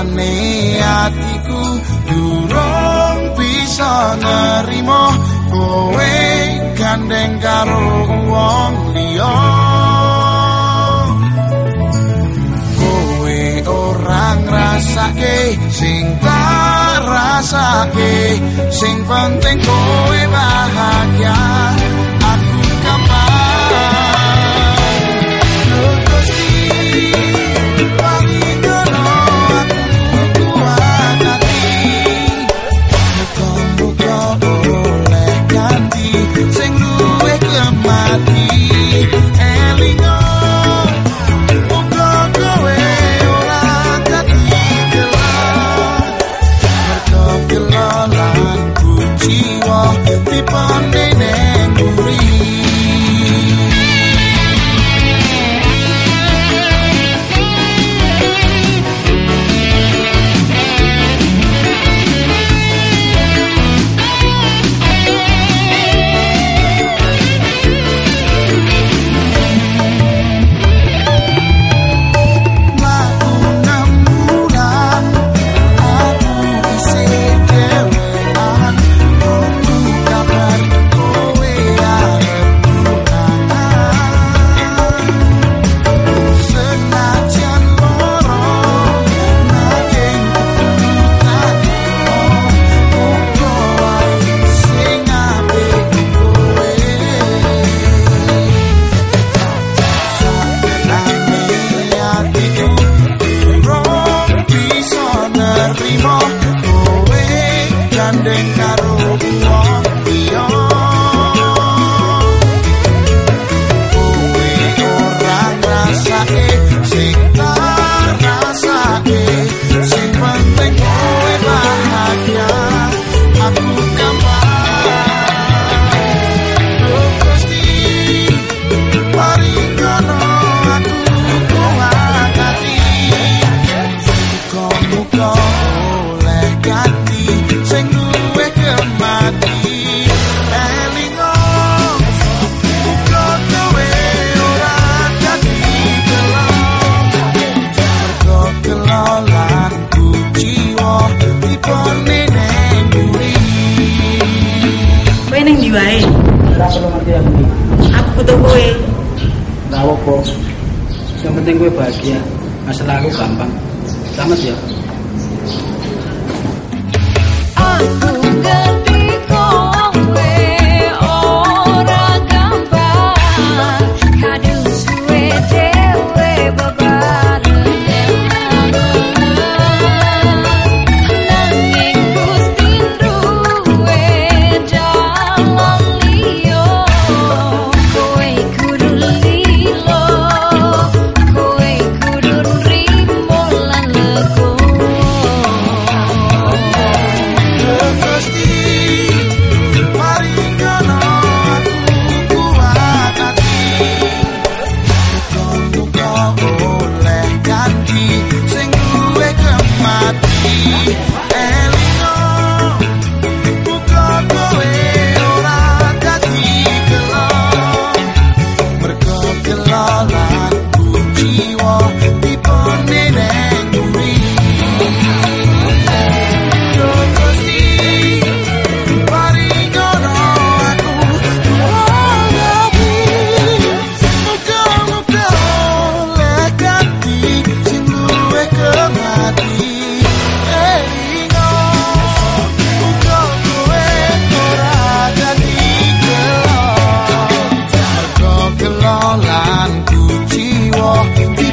ane atiku durung bisa nerimo kowe gandeng karo wong liya. Kowe ora rasake sing tak rasake sing penting kowe bahagia. சிரிப்பான் Gandeng karo wong Kowe wae? Aku butuh kowe. Ora apa-apa. Yang penting gue bahagia. Masalah aku gampang. Selamat ya. suor